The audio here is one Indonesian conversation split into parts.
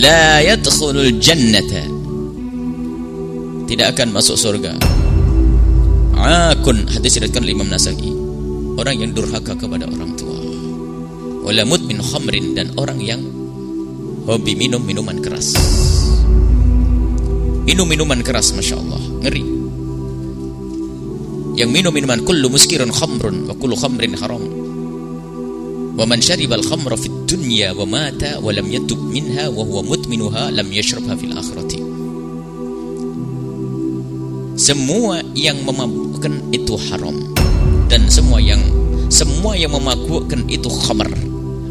la yadkhulul jannata. Tidak akan masuk surga. Akun hadis diriwayatkan oleh Imam Nasai. Orang yang durhaka kepada orang tua. Wala mudmin khamrin dan orang yang hobi minum minuman keras. Minum minuman keras Masya Allah. Ngeri. Yang minum minuman kullu muskirun khamrun wa kullu khamrin haram fid dunya wa mata wa lam yatub minha wa huwa mutminuha lam yashrabha fil akhirati. Semua yang memabukkan itu haram. Dan semua yang semua yang memabukkan itu khamr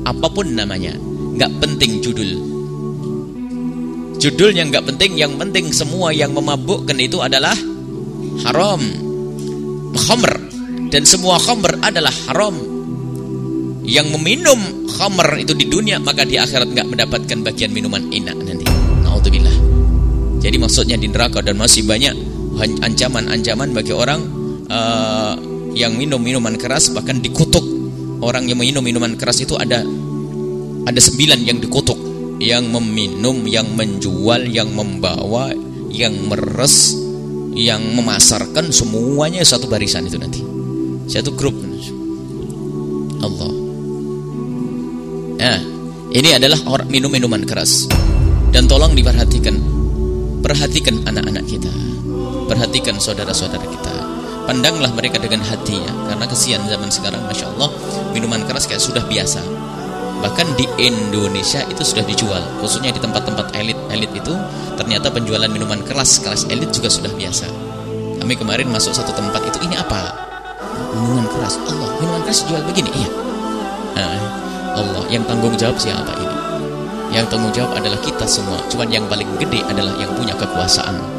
apa pun namanya nggak penting judul. Judulnya nggak penting yang penting semua yang memabukkan itu adalah haram. Khamr dan semua khamr adalah haram yang meminum khamr itu di dunia maka di akhirat nggak mendapatkan bagian minuman enak nanti. Naudzubillah. Jadi maksudnya di neraka dan masih banyak ancaman-ancaman bagi orang uh, yang minum minuman keras bahkan dikutuk. Orang yang minum minuman keras itu ada ada sembilan yang dikutuk. Yang meminum yang menjual yang membawa yang meres yang memasarkan semuanya satu barisan itu nanti. Satu grup. Allah nah ini adalah orang minum minuman keras. Dan tolong diperhatikan. Perhatikan anak-anak kita. Perhatikan saudara-saudara kita. Pandanglah mereka dengan hatinya. Karena kesian zaman sekarang Masya Allah minuman keras kayak sudah biasa. Bahkan di Indonesia itu sudah dijual. Khususnya di tempat-tempat elit-elit itu ternyata penjualan minuman keras kelas elit juga sudah biasa. Kami kemarin masuk satu tempat itu ini apa? Minuman keras. Allah minuman keras jual begini? Iya. Nah, Allah. Yang tanggung jawab siapa ini? Yang tanggung jawab adalah kita semua. Cuman yang paling gede adalah yang punya kekuasaan